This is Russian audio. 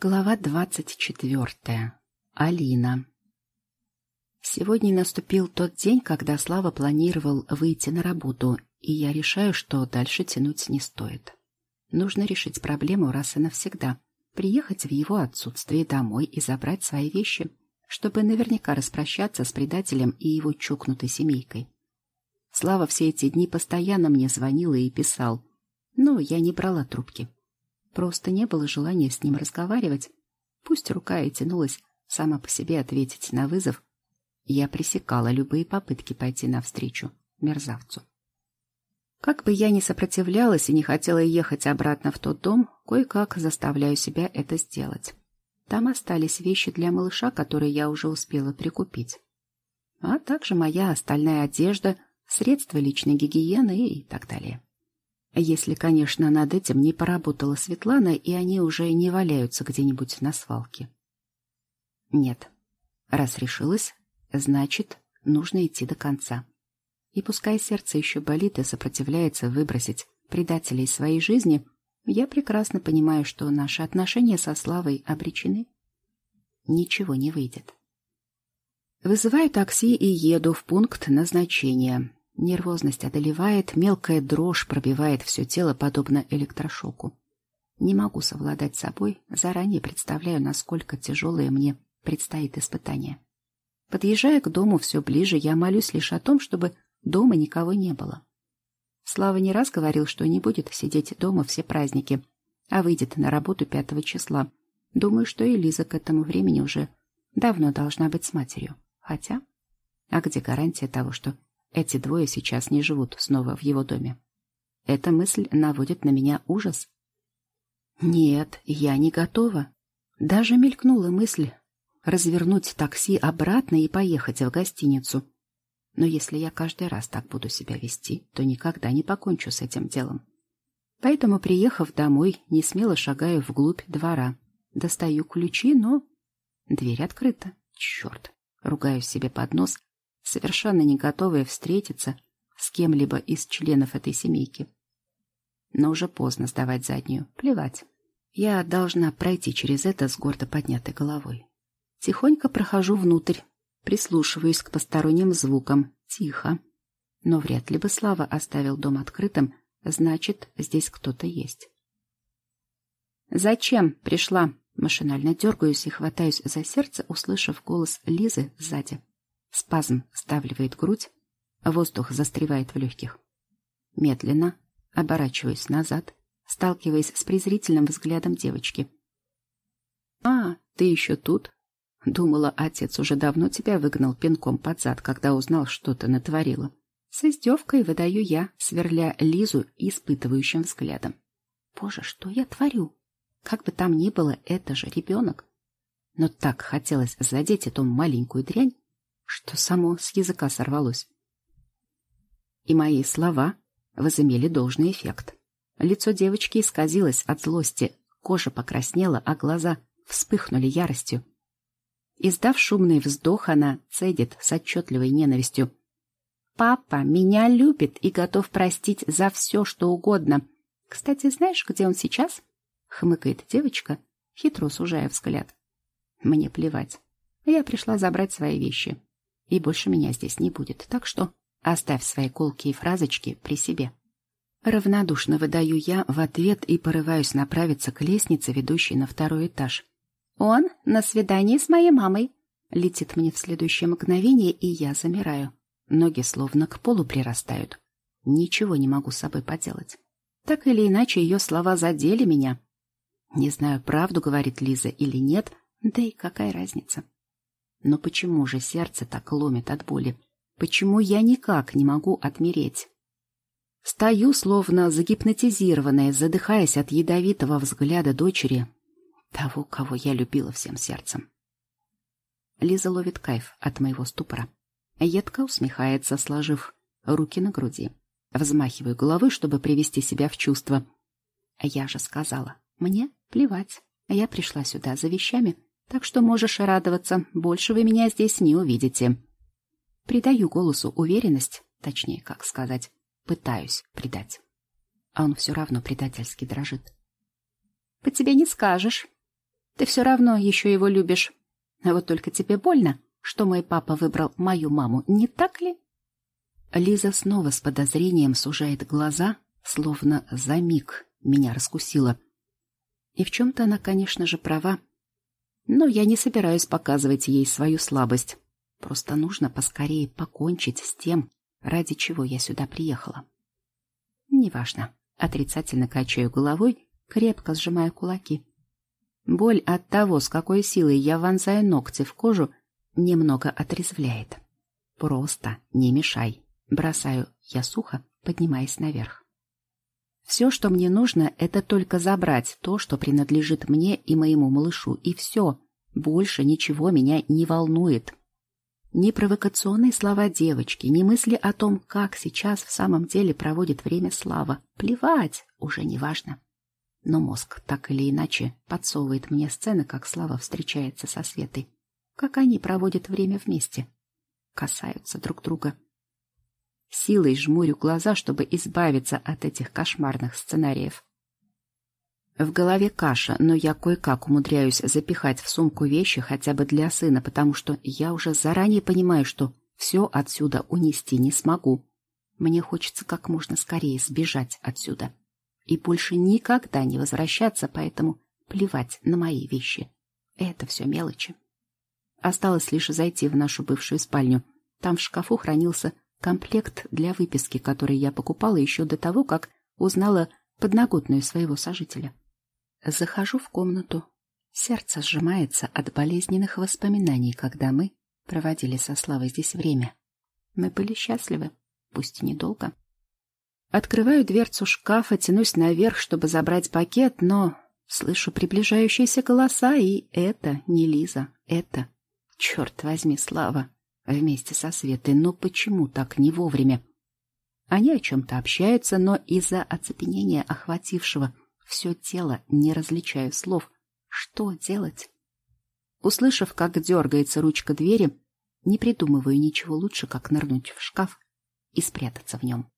Глава двадцать четвертая. Алина. Сегодня наступил тот день, когда Слава планировал выйти на работу, и я решаю, что дальше тянуть не стоит. Нужно решить проблему раз и навсегда. Приехать в его отсутствие домой и забрать свои вещи, чтобы наверняка распрощаться с предателем и его чокнутой семейкой. Слава все эти дни постоянно мне звонил и писал, но я не брала трубки. Просто не было желания с ним разговаривать. Пусть рука и тянулась сама по себе ответить на вызов, я пресекала любые попытки пойти навстречу мерзавцу. Как бы я ни сопротивлялась и не хотела ехать обратно в тот дом, кое-как заставляю себя это сделать. Там остались вещи для малыша, которые я уже успела прикупить. А также моя остальная одежда, средства личной гигиены и так далее. Если, конечно, над этим не поработала Светлана, и они уже не валяются где-нибудь на свалке. Нет. Раз решилась, значит, нужно идти до конца. И пускай сердце еще болит и сопротивляется выбросить предателей своей жизни, я прекрасно понимаю, что наши отношения со Славой обречены. Ничего не выйдет. Вызываю такси и еду в пункт назначения. Нервозность одолевает, мелкая дрожь пробивает все тело, подобно электрошоку. Не могу совладать собой, заранее представляю, насколько тяжелое мне предстоит испытание. Подъезжая к дому все ближе, я молюсь лишь о том, чтобы дома никого не было. Слава не раз говорил, что не будет сидеть дома все праздники, а выйдет на работу пятого числа. Думаю, что и к этому времени уже давно должна быть с матерью. Хотя, а где гарантия того, что эти двое сейчас не живут снова в его доме. Эта мысль наводит на меня ужас. Нет, я не готова. Даже мелькнула мысль развернуть такси обратно и поехать в гостиницу. Но если я каждый раз так буду себя вести, то никогда не покончу с этим делом. Поэтому, приехав домой, не смело шагаю вглубь двора. Достаю ключи, но... Дверь открыта. Черт. Ругаю себе под нос, совершенно не готовая встретиться с кем-либо из членов этой семейки. Но уже поздно сдавать заднюю. Плевать. Я должна пройти через это с гордо поднятой головой. Тихонько прохожу внутрь, прислушиваюсь к посторонним звукам. Тихо. Но вряд ли бы Слава оставил дом открытым, значит, здесь кто-то есть. «Зачем пришла?» Машинально дергаюсь и хватаюсь за сердце, услышав голос Лизы сзади. Спазм сдавливает грудь, воздух застревает в легких. Медленно оборачиваюсь назад, сталкиваясь с презрительным взглядом девочки. «А, ты еще тут?» Думала, отец уже давно тебя выгнал пинком под зад, когда узнал, что ты натворила. С издевкой выдаю я, сверля Лизу испытывающим взглядом. Боже, что я творю? Как бы там ни было, это же ребенок. Но так хотелось задеть эту маленькую дрянь, что само с языка сорвалось. И мои слова возымели должный эффект. Лицо девочки исказилось от злости, кожа покраснела, а глаза вспыхнули яростью. Издав шумный вздох, она цедит с отчетливой ненавистью. «Папа меня любит и готов простить за все, что угодно. Кстати, знаешь, где он сейчас?» — хмыкает девочка, хитро сужая взгляд. «Мне плевать. Я пришла забрать свои вещи и больше меня здесь не будет, так что оставь свои колки и фразочки при себе. Равнодушно выдаю я в ответ и порываюсь направиться к лестнице, ведущей на второй этаж. «Он на свидании с моей мамой!» Летит мне в следующее мгновение, и я замираю. Ноги словно к полу прирастают. Ничего не могу с собой поделать. Так или иначе, ее слова задели меня. Не знаю, правду говорит Лиза или нет, да и какая разница. Но почему же сердце так ломит от боли? Почему я никак не могу отмереть? Стою, словно загипнотизированная, задыхаясь от ядовитого взгляда дочери, того, кого я любила всем сердцем. Лиза ловит кайф от моего ступора. Едко усмехается, сложив руки на груди. Взмахиваю головой, чтобы привести себя в чувство. Я же сказала, мне плевать. Я пришла сюда за вещами, так что можешь радоваться, больше вы меня здесь не увидите. Придаю голосу уверенность, точнее, как сказать, пытаюсь придать. А он все равно предательски дрожит. «По тебе не скажешь». Ты все равно еще его любишь. А вот только тебе больно, что мой папа выбрал мою маму, не так ли? Лиза снова с подозрением сужает глаза, словно за миг меня раскусила. И в чем-то она, конечно же, права. Но я не собираюсь показывать ей свою слабость. Просто нужно поскорее покончить с тем, ради чего я сюда приехала. Неважно. Отрицательно качаю головой, крепко сжимая кулаки. Боль от того, с какой силой я вонзаю ногти в кожу, немного отрезвляет. Просто не мешай. Бросаю я сухо, поднимаясь наверх. Все, что мне нужно, это только забрать то, что принадлежит мне и моему малышу, и все. Больше ничего меня не волнует. Ни провокационные слова девочки, ни мысли о том, как сейчас в самом деле проводит время Слава. Плевать, уже не важно. Но мозг так или иначе подсовывает мне сцены, как Слава встречается со Светой. Как они проводят время вместе. Касаются друг друга. Силой жмурю глаза, чтобы избавиться от этих кошмарных сценариев. В голове каша, но я кое-как умудряюсь запихать в сумку вещи хотя бы для сына, потому что я уже заранее понимаю, что все отсюда унести не смогу. Мне хочется как можно скорее сбежать отсюда. И больше никогда не возвращаться, поэтому плевать на мои вещи. Это все мелочи. Осталось лишь зайти в нашу бывшую спальню. Там в шкафу хранился комплект для выписки, который я покупала еще до того, как узнала подноготную своего сожителя. Захожу в комнату. Сердце сжимается от болезненных воспоминаний, когда мы проводили со Славой здесь время. Мы были счастливы, пусть и недолго. Открываю дверцу шкафа, тянусь наверх, чтобы забрать пакет, но слышу приближающиеся голоса, и это не Лиза, это, черт возьми, Слава вместе со Светой, но почему так не вовремя? Они о чем-то общаются, но из-за оцепенения охватившего все тело не различаю слов. Что делать? Услышав, как дергается ручка двери, не придумываю ничего лучше, как нырнуть в шкаф и спрятаться в нем.